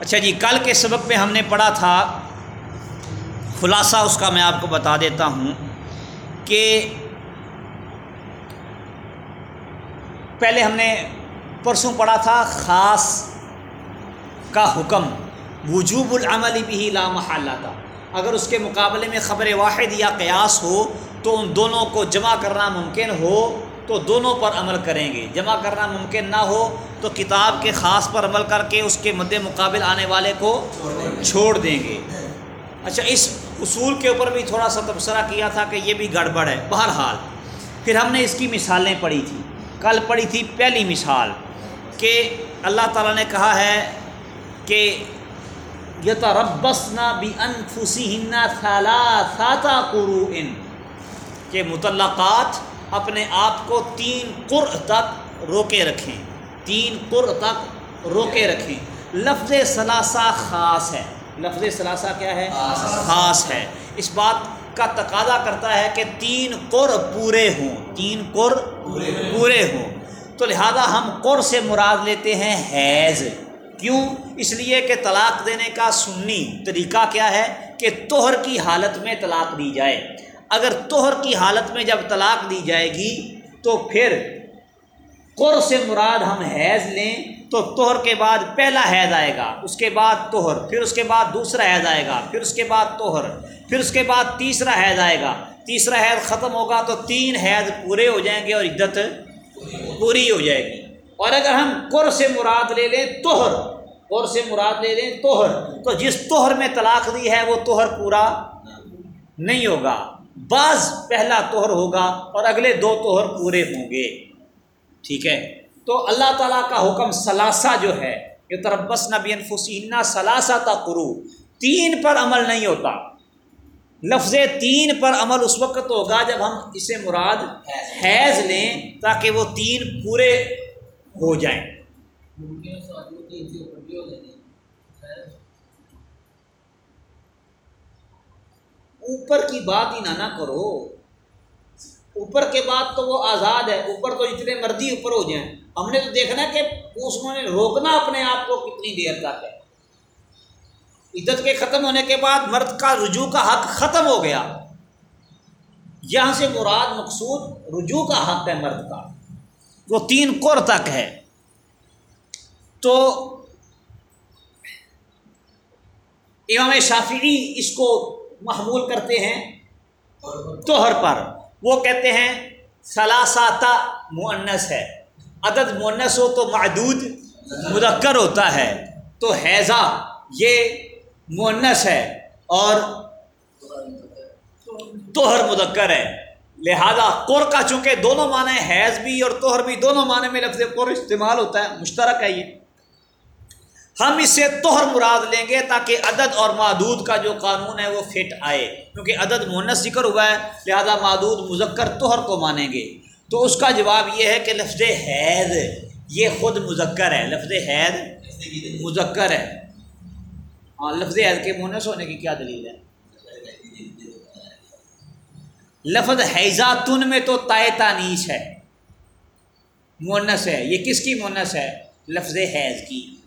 اچھا جی کل کے سبق میں ہم نے پڑھا تھا، خلاصہ اس کا میں آپ کو بتا دیتا ہوں کہ پہلے ہم نے پرسوں پڑھا تھا، خاص کا حکم، وجوب العمل بھی لا محالہ تھا اگر اس کے مقابلے میں خبر واحد یا قیاس ہو تو ان دونوں کو جمع کرنا ممکن ہو تو دونوں پر عمل کریں گے۔ جمع کرنا ممکن نہ ہو تو کتاب کے خاص پر عمل کر کے اس کے مد مقابل آنے والے کو چھوڑ دیں گے۔ اچھا اس اصول کے اوپر بھی تھوڑا سا تبصرہ کیا تھا کہ یہ بھی گڑبڑ ہے۔ بہرحال، پھر ہم نے اس کی مثالیں پڑھی تھیں۔ کل پڑھی تھی پہلی مثال کہ اللہ تعالیٰ نے کہا ہے کہ یتربصنا بانفسهن ثلاثه قروء، کہ متعلقات اپنے آپ کو تین قر تک روکے رکھیں۔ تین قر تک روکے رکھیں۔ لفظ ثلاثہ خاص ہے۔ لفظ ثلاثہ کیا ہے؟ خاص ہے۔ اس بات کا تقاضا کرتا ہے کہ تین قر پورے ہوں۔ تین قر پورے ہوں۔ تو لہذا ہم قر سے مراد لیتے ہیں حیض۔ کیوں؟ اس لیے کہ طلاق دینے کا سنی طریقہ کیا ہے کہ توہر کی حالت میں طلاق دی جائے۔ اگر توہر کی حالت میں جب طلاق دی جائے گی تو پھر قر سے مراد ہم حیض لیں تو توہر کے بعد پہلا حیض آئے گا، اس کے بعد توہر پھر اس کے بعد دوسرا حیض آئے گا، پھر اس کے بعد توہر پھر اس کے بعد تیسرا حیض آئے گا۔ تیسرا حیض ختم ہوگا تو تین حیض پورے ہو جائیں گے اور عدت پوری ہو جائے گی۔ اور اگر ہم قر سے مراد لے لیں توہر قر سے مراد لے لیں توہر تو جس توہر میں طلاق دی ہے وہ توہر پورا نہیں ہوگا۔ بعض پہلا توہر ہوگا اور اگلے دو توہر پورے ہوں گے۔ ٹھیک ہے؟ تو اللہ تعالیٰ کا حکم ثلاثہ جو ہے یہ تربس نبی انفسینہ ثلاثہ تا قرو تین پر عمل نہیں ہوتا۔ لفظ تین پر عمل اس وقت ہوگا جب ہم اسے مراد حیض لیں تاکہ وہ تین پورے ہو جائیں۔ اوپر کی بات ہی نہ نہ کرو۔ اوپر کے بعد تو وہ آزاد ہے، اوپر تو جتنے مرضی اوپر ہو جائیں۔ ہم نے تو دیکھنا کہ اس نے روکنا اپنے آپ کو کتنی دیر تک ہے۔ عدت کے ختم ہونے کے بعد مرد کا رجوع کا حق ختم ہو گیا۔ یہاں سے مراد مقصود رجوع کا حق ہے مرد کا۔ وہ تین قر تک ہے۔ تو امام شافعی اس کو محمول کرتے ہیں۔ توہر پر۔ وہ کہتے ہیں ثلاثاتا معنس ہے۔ عدد معنس ہو تو معدود، مذکر ہوتا ہے۔ تو حیضہ یہ معنس ہے اور توہر مذکر ہے۔ لہذا قر کا چونکہ دونوں معنی حیض بھی اور توہر بھی دونوں معنی میں لفظ قر استعمال ہوتا ہے، مشترک ہے یہ۔ ہم اس سے توہر مراد لیں گے تاکہ عدد اور معدود کا جو قانون ہے وہ فٹ آئے۔ کیونکہ عدد مونس ذکر ہوا ہے، لہذا معدود مذکر توہر کو مانیں گے۔ تو اس کا جواب یہ ہے کہ لفظ حید، یہ خود مذکر ہے۔ لفظ حید مذکر ہے۔ ہاں لفظ حید کے مونس ہونے کی کیا دلیل ہے؟ لفظ حیضہ تن میں تو تائے تانیس ہے۔ مونس ہے۔ یہ کس کی مونس ہے؟ لفظ حیض کی۔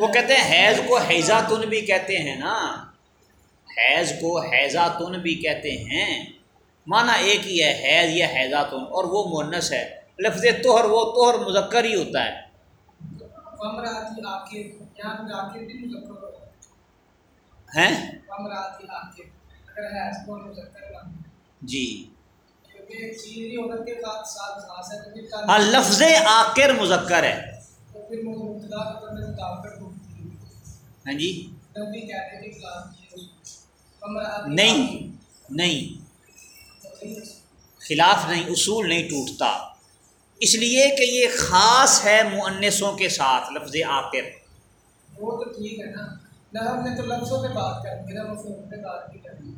وہ کہتے ہیں حیض کو حیضہ تن بھی کہتے ہیں نا۔ حیض کو حیضہ تن بھی کہتے ہیں۔ مانا ایک ہی ہے حیض یا حیضہ تن اور وہ مونس ہے۔ لفظ توہر وہ توہر مذکر ہی ہوتا ہے۔ ہیں؟ جی۔ ہاں لفظ آکر مذکر ہے۔ ہاں جی۔ نہیں نہیں۔ خلاف نہیں اصول نہیں ٹوٹتا۔ اس لیے کہ یہ خاص ہے معنسوں کے ساتھ لفظ آکر وہ تو ٹھیک ہے نا۔ نہ ہم نے تو لفظوں پہ بات کر دی نا مفہوم پہ بات نہیں کرنی۔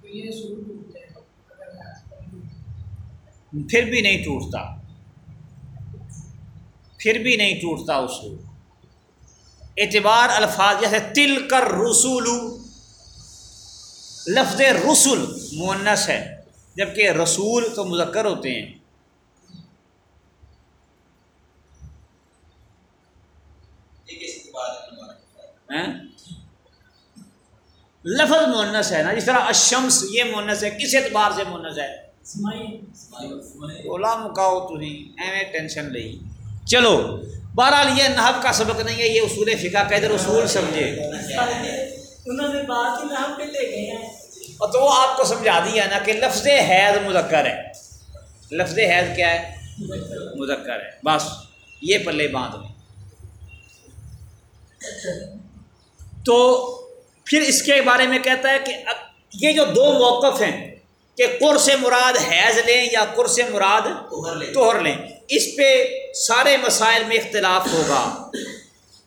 تو یہ شروع ٹوٹتے ہیں اگر ہے پھر بھی نہیں ٹوٹتا۔ پھر بھی نہیں ٹوٹتا اصول اعتبار الفاظ جیسے تل کر رسول لفظ رسول مونس ہے جبکہ رسول تو مذکر ہوتے ہیں۔ ہیں؟ لفظ مونس ہے نا جس طرح اشمس یہ مونس ہے کس اعتبار سے مونس ہے؟ اولا مکاؤ تھی ایویں ٹینشن لئی چلو بہرحال یہ نحب کا سبق نہیں ہے یہ اصول فقہ کا ادھر اصول سمجھے انہوں نے بات ہی نام پہ لے گئے ہیں اور تو وہ آپ کو سمجھا دیا نا کہ لفظ حید مذکر ہے لفظ حید کیا ہے مذکر ہے بس یہ پلے باندھ لیں تو پھر اس کے بارے میں کہتا ہے کہ یہ جو دو موقف ہیں کہ قر سے مراد حیض لیں یا قر سے مراد توہر لیں۔ اس پہ سارے مسائل میں اختلاف ہوگا۔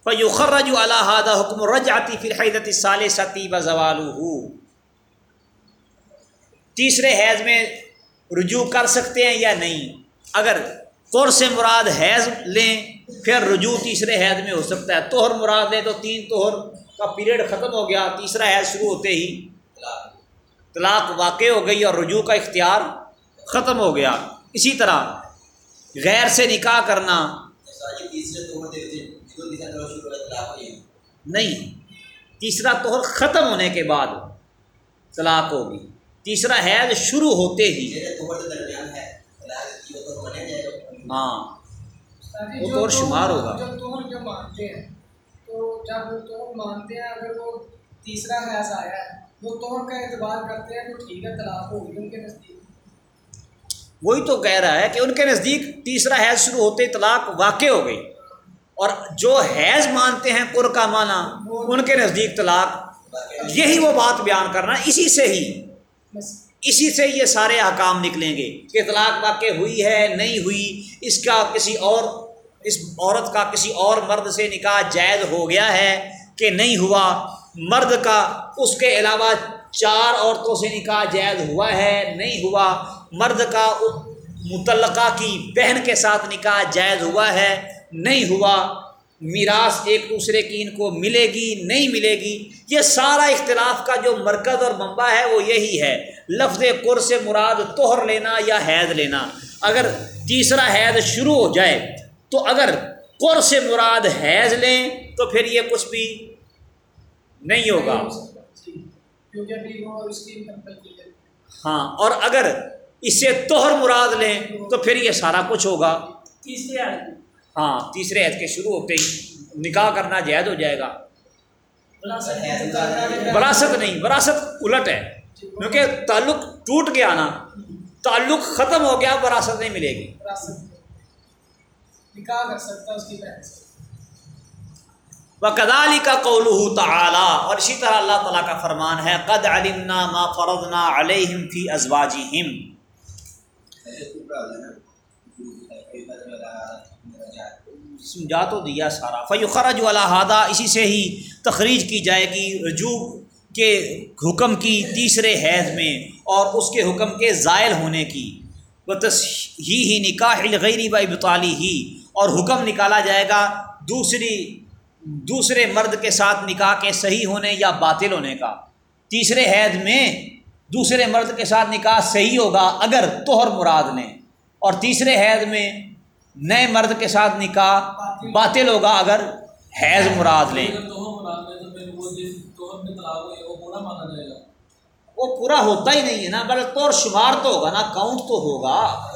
فیخرج الحاد حکم رج آتی پھر حیدت سال ستی و زوال تیسرے حیض میں رجوع کر سکتے ہیں یا نہیں؟ اگر قر سے مراد حیض لیں پھر رجوع تیسرے حیض میں ہو سکتا ہے۔ توہر مراد لیں تو تین توہر کا پیریڈ ختم ہو گیا تیسرا حیض شروع ہوتے ہی طلاق واقع ہو گئی اور رجوع کا اختیار ختم ہو گیا۔ اسی طرح غیر سے نکاح کرنا۔ نہیں، تیسرا توہر ختم ہونے کے بعد طلاق ہوگی۔ تیسرا حیض شروع ہوتے ہی۔ ہاں وہ تو اور شمار ہوگا۔ جب مانتے ہیں، تو جب مانتے ہیں، اگر وہ تیسرا حیض آیا ہے وہ کا اعتبار کرتے ہیں تو ٹھیک ہے طلاق ہوگی ان کے نزدیک۔ وہی تو کہہ رہا ہے کہ ان کے نزدیک تیسرا حیض شروع ہوتے طلاق واقع ہو گئی۔ اور جو حیض مانتے ہیں قر کا معنی ان کے نزدیک طلاق یہی وہ بات بیان کرنا اسی سے ہی اسی سے یہ سارے احکام نکلیں گے کہ طلاق واقع ہوئی ہے نہیں ہوئی اس کا کسی اور اس عورت کا کسی اور مرد سے نکاح جائز ہو گیا ہے کہ نہیں ہوا مرد کا اس کے علاوہ چار عورتوں سے نکاح جائز ہوا ہے، نہیں ہوا۔ مرد کا متعلقہ کی بہن کے ساتھ نکاح جائز ہوا ہے، نہیں ہوا۔ میراث ایک دوسرے کی ان کو ملے گی، نہیں ملے گی۔ یہ سارا اختلاف کا جو مرکز اور منبع ہے، وہ یہی ہے۔ لفظ قر سے مراد توہر لینا یا حید لینا۔ اگر تیسرا حید شروع ہو جائے، تو اگر قر سے مراد حیض لیں، تو پھر یہ کچھ بھی کی ہے۔ ہاں اور اگر اس سے توہر مراد لیں تو پھر یہ سارا کچھ ہوگا۔ ہاں تیسرے عید کے شروع ہوتے ہی نکاح کرنا جائز ہو جائے گا۔ وراثت نہیں وراثت الٹ ہے۔ کیونکہ تعلق ٹوٹ گیا نا تعلق ختم ہو گیا وراثت نہیں ملے گی۔ نکاح کر سکتا اس کی و کدالی کا قول تعلیٰ اور اسی طرح اللہ تعالیٰ کا فرمان ہے، قد علمنا ما فرضنا علیہم فی ازواجہم۔ سمجھا تو دیا سارا۔ فیخرج الحادہ اسی سے ہی تخریج کی جائے گی، رجوع کے حکم کی تیسرے حیض میں، اور اس کے حکم کے زائل ہونے کی۔ و ہی ہی نکاح الغیری و ابتالی ہی اور حکم نکالا جائے گا دوسری دوسرے مرد کے ساتھ نکاح کے صحیح ہونے یا باطل ہونے کا۔ تیسرے حید میں دوسرے مرد کے ساتھ نکاح صحیح ہوگا اگر توہر مراد لیں۔ اور تیسرے حید میں نئے مرد کے ساتھ نکاح باطل ہوگا اگر حیض مراد لیں۔ وہ پورا ہوتا ہی نہیں ہے نا بلکہ طور شمار تو ہوگا نا کاؤنٹ تو ہوگا۔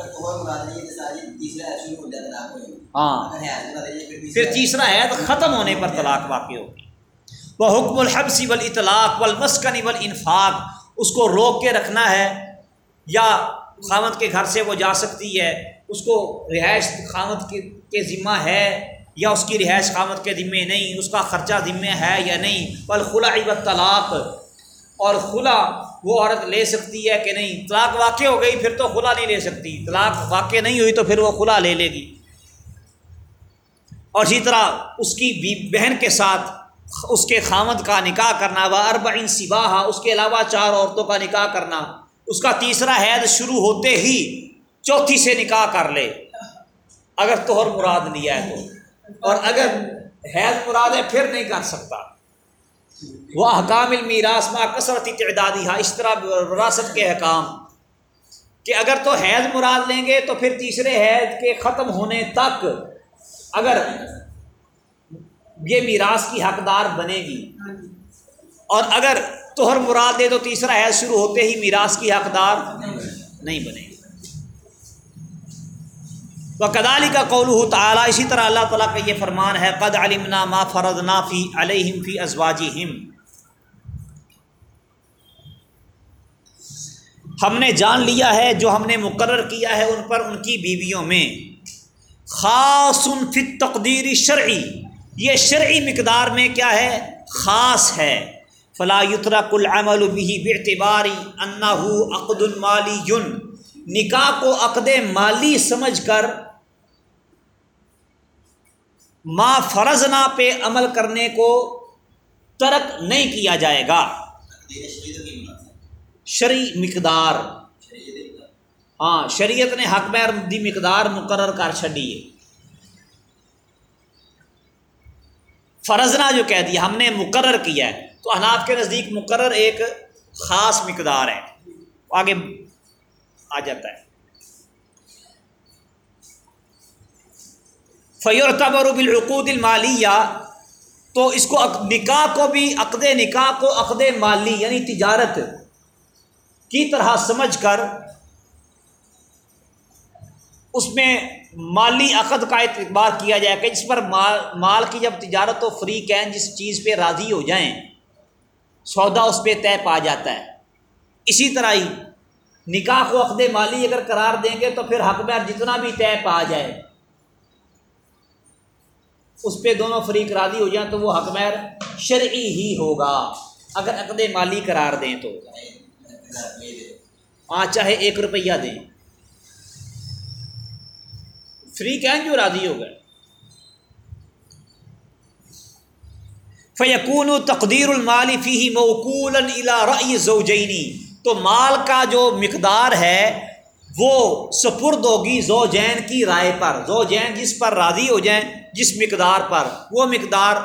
ہاں۔ پھر تیسرا حید ختم ہونے پر طلاق واقع ہوگی وہ حکم الحبسی ول اطلاق والمسکن والانفاق اس کو روک کے رکھنا ہے یا خامد کے گھر سے وہ جا سکتی ہے۔ اس کو رہائش خامد کے ذمہ ہے یا اس کی رہائش خامد کے ذمے نہیں؟ اس کا خرچہ ذمے ہے یا نہیں؟ بالخلا و طلاق اور خلا وہ عورت لے سکتی ہے کہ نہیں؟ طلاق واقع ہو گئی، پھر تو خلا نہیں لے سکتی۔ طلاق واقع نہیں ہوئی تو پھر وہ خلا لے لے گی۔ اور اسی طرح اس کی بہن کے ساتھ اس کے خامد کا نکاح کرنا و اربعین سباہ اس کے علاوہ چار عورتوں کا نکاح کرنا۔ اس کا تیسرا حید شروع ہوتے ہی چوتھی سے نکاح کر لے۔ اگر توہر مراد لیا ہے تو۔ اور اگر حید مراد ہے، پھر نہیں کر سکتا۔ وہ حکام المیراث ما کثرت تعدادی ہا اس طرح وراثت کے حکام کہ اگر تو حیض مراد لیں گے، تو پھر تیسرے حیض کے ختم ہونے تک اگر یہ میراث کی حقدار بنے گی ہاں جی۔ اور اگر توہر مراد دے تو تیسرا حیض شروع ہوتے ہی میراث کی حقدار نہیں بنے گی۔ وہ کدالی کا قول تعالیٰ اسی طرح اللہ تعالیٰ کا یہ فرمان ہے قد علمنا ما فرضنا فی علیہم فی ازواجہم۔ ہم نے جان لیا ہے جو ہم نے مقرر کیا ہے ان پر ان کی بیویوں میں۔ خاص فی تقدیر شرعی۔ یہ شرعی مقدار میں کیا ہے؟ خاص ہے۔ فلا یترک العمل به باعتباری انہ عقد المالی ین نکاح کو عقد مالی سمجھ کر ما فرضنا پہ عمل کرنے کو ترک نہیں کیا جائے گا۔ شرعی مقدار۔ ہاں شریعت نے حق بیر دی مقدار مقرر کر چڈی ہے۔ فرضنا جو کہہ دیا، ہم نے مقرر کیا ہے۔ تو اناف کے نزدیک مقرر ایک خاص مقدار ہے۔ آگے آ جاتا ہے۔ فیور تبر بالعقود المالیہ تو اس کو نکاح کو بھی، عقد نکاح کو عقد مالی یعنی تجارت کی طرح سمجھ کر اس میں مالی عقد کا اعتبار کیا جائے کہ جس پر مال مال کی جب تجارت و فری کین جس چیز پہ راضی ہو جائیں، سودا اس پہ طے پا جاتا ہے۔ اسی طرح ہی نکاح کو عقد مالی اگر قرار دیں گے تو پھر حق بیر جتنا بھی طے پا جائے، اس پہ دونوں فریق راضی ہو جائیں تو وہ حق مہر شرعی ہی ہوگا۔ اگر عقد مالی قرار دیں تو۔ ہاں چاہے ایک روپیہ دیں۔ فری کہیں جو راضی ہو گئے؟ فیقون و تقدیر المالی فی موقول رأی زوجینی تو مال کا جو مقدار ہے، وہ سپرد ہوگی زوجین کی رائے پر۔ زوجین جس پر راضی ہو جائیں، جس مقدار پر، وہ مقدار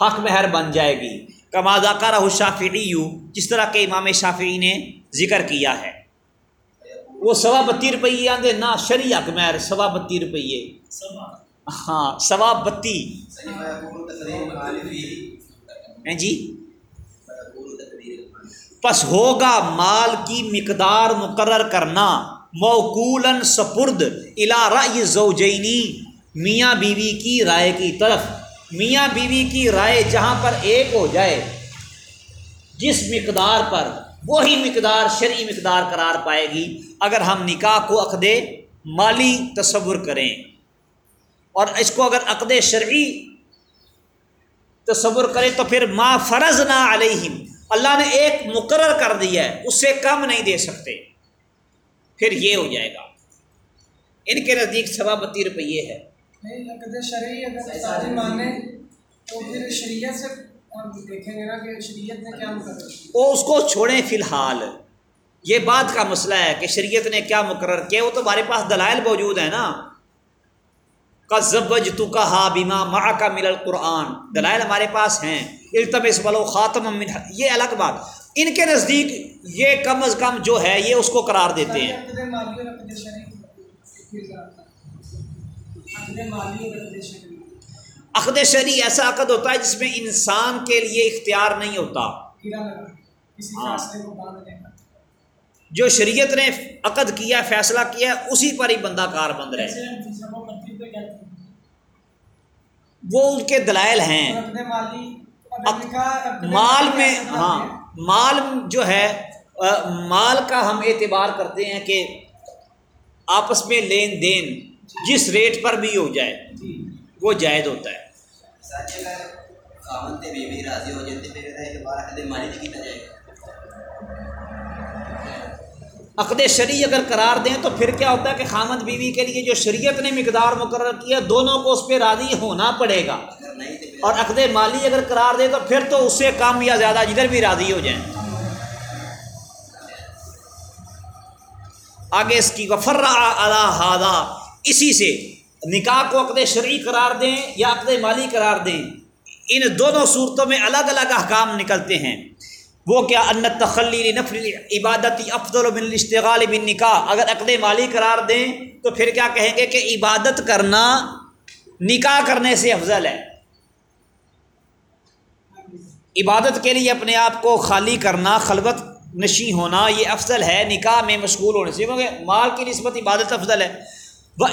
حق مہر بن جائے گی۔ کمازہ کا رہ شافعی جس طرح کے امام شافعی نے ذکر کیا ہے۔ وہ سوا بتی روپیے آدھے نہ شری حق مہر سوا بتی روپیے۔ ہاں سوا بتی۔ ہیں جی؟ پس ہوگا مال کی مقدار مقرر کرنا۔ موقولن سپرد الا رأی زوجینی۔ میاں بیوی کی رائے کی طرف۔ میاں بیوی کی رائے جہاں پر ایک ہو جائے، جس مقدار پر وہی مقدار شرعی مقدار قرار پائے گی اگر ہم نکاح کو عقد مالی تصور کریں۔ اور اس کو اگر عقد شرعی تصور کریں تو پھر ما فرض نہ علیہم، اللہ نے ایک مقرر کر دیا ہے اس سے کم نہیں دے سکتے۔ پھر یہ ہو جائے گا۔ ان کے نزدیک سوا بتی روپیے ہے۔ نہیں، عقد شرعی اگر مانے تو پھر شریعت سے وہ اس کو چھوڑیں فی الحال۔ یہ بات کا مسئلہ ہے کہ شریعت نے کیا مقرر کیا وہ تو ہمارے پاس دلائل موجود ہیں نا۔ کا زبج تو کا ہا بیما ماں کا مل القرآن۔ دلائل ہمارے پاس ہیں۔ التمس بلو خاتم من یہ الگ بات۔ ان کے نزدیک یہ کم از کم جو ہے یہ اس کو قرار دیتے ہیں۔ مالی عقد شرعی ایسا عقد ہوتا ہے جس میں انسان کے لیے اختیار نہیں ہوتا۔ ہاں۔ جو شریعت نے عقد کیا فیصلہ کیا اسی پر ہی بندہ کار بند رہے ہیں۔ وہ ان کے دلائل ہیں۔ مال میں ہاں۔ مال جو ہے مال کا ہم اعتبار کرتے ہیں کہ آپس میں لین دین جس ریٹ پر بھی ہو جائے جی۔ وہ جائز ہوتا ہے۔ ساتھ اگر خامن تے بیوی راضی ہو جاتے، پھر جائے گا۔ عقد شرعی اگر قرار دیں تو پھر کیا ہوتا ہے کہ خامد بیوی کے لیے جو شریعت نے مقدار مقرر کیا دونوں کو اس پہ راضی ہونا پڑے گا۔ اور عقد مالی اگر قرار دے تو پھر تو اس سے کم یا زیادہ جدھر بھی راضی ہو جائیں۔ آگے اس کی وفر ہادہ اسی سے نکاح کو عقد شرعی قرار دیں یا عقد مالی قرار دیں، ان دونوں صورتوں میں الگ الگ احکام نکلتے ہیں۔ وہ کیا؟ ان تخلی نفر عبادتی افضل بن اشتغال بن نکاح اگر عقد مالی قرار دیں تو پھر کیا کہیں گے کہ عبادت کرنا نکاح کرنے سے افضل ہے۔ عبادت کے لیے اپنے آپ کو خالی کرنا، خلوت نشی ہونا، یہ افضل ہے، نکاح میں مشغول ہونے سے۔ کیونکہ مال کی نسبت عبادت افضل ہے وہ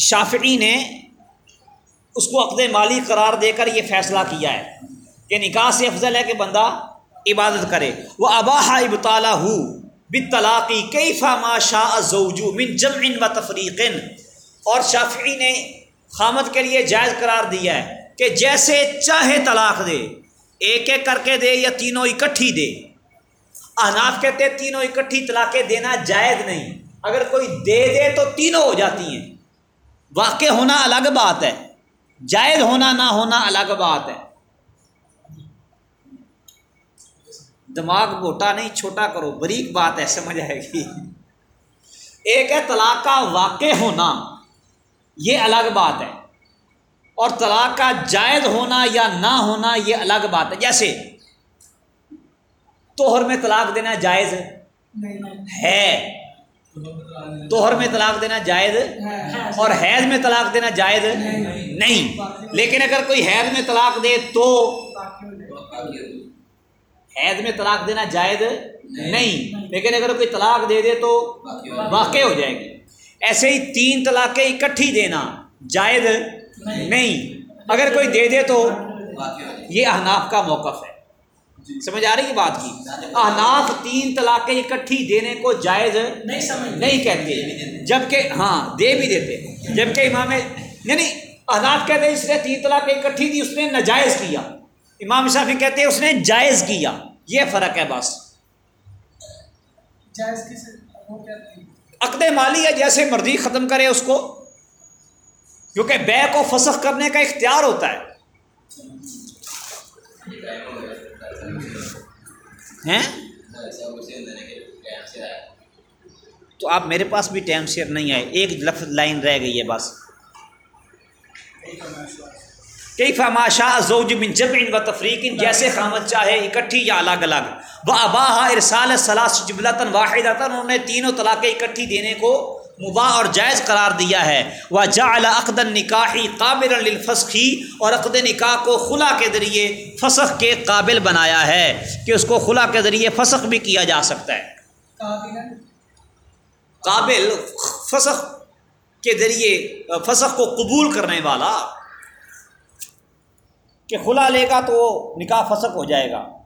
شافعی نے اس کو عقد مالی قرار دے کر یہ فیصلہ کیا ہے کہ نکاح سے افضل ہے کہ بندہ عبادت کرے۔ وہ اباہ ابتالا ہو بطلاقی کئی فاما شاہ زوجو من جمع و تفریقن اور شافعی نے خامد کے لیے جائز قرار دیا ہے کہ جیسے چاہے طلاق دے، ایک ایک کر کے دے یا تینوں اکٹھی دے۔ احناف کہتے تینوں اکٹھی طلاقیں دینا جائز نہیں۔ اگر کوئی دے دے تو تینوں ہو جاتی ہیں۔ واقع ہونا الگ بات ہے۔ جائز ہونا نہ ہونا الگ بات ہے۔ دماغ موٹا نہیں چھوٹا کرو۔ بریک بات ہے سمجھ آئے گی۔ ایک ہے طلاق کا واقع ہونا۔ یہ الگ بات ہے۔ اور طلاق کا جائز ہونا یا نہ ہونا یہ الگ بات ہے۔ جیسے توہر میں طلاق دینا جائز ہے۔ توہر میں طلاق دینا جائز اور حیض میں طلاق دینا جائز نہیں۔ لیکن اگر کوئی حیض میں طلاق دے تو حیض میں طلاق دینا جائز نہیں۔ لیکن اگر کوئی طلاق دے دے تو واقع ہو جائے گی۔ ایسے ہی تین طلاقیں اکٹھی دینا جائز نہیں۔ اگر کوئی دے دے تو یہ احناف کا موقف ہے۔ سمجھ آ رہی ہے بات کی؟ احناف تین طلاقیں اکٹھی دینے کو جائز نہیں سمجھ نہیں کہتے۔ جبکہ ہاں دے بھی دیتے۔ جبکہ امام یعنی احناف کہتے ہیں اس نے تین طلاقیں اکٹھی دی اس نے ناجائز کیا۔ امام شافی کہتے ہیں اس نے جائز کیا۔ یہ فرق ہے بس۔ عقد مالی ہے جیسے مرضی ختم کرے اس کو۔ کیونکہ بے کو فسخ کرنے کا اختیار ہوتا ہے۔ ہیں؟ تو آپ میرے پاس بھی ٹائم شیئر نہیں آئے، ایک لفظ لائن رہ گئی ہے بس۔ کئی فماشا زوج من جب ان و تفریق، جیسے خامد چاہے، اکٹھی یا الگ الگ۔ وہ اباہ ارسال سلاس جبلتاً واحد انہوں نے تینوں طلاقیں اکٹھی دینے کو مباح اور جائز قرار دیا ہے۔ وہ جا عقد نکاحی قابل الفسخی اور عقد نکاح کو خلا کے ذریعے فسخ کے قابل بنایا ہے کہ اس کو خلا کے ذریعے فسخ بھی کیا جا سکتا ہے۔ قابل فسخ کے ذریعے فسخ کو قبول کرنے والا کہ خلا لے گا تو نکاح فسخ ہو جائے گا۔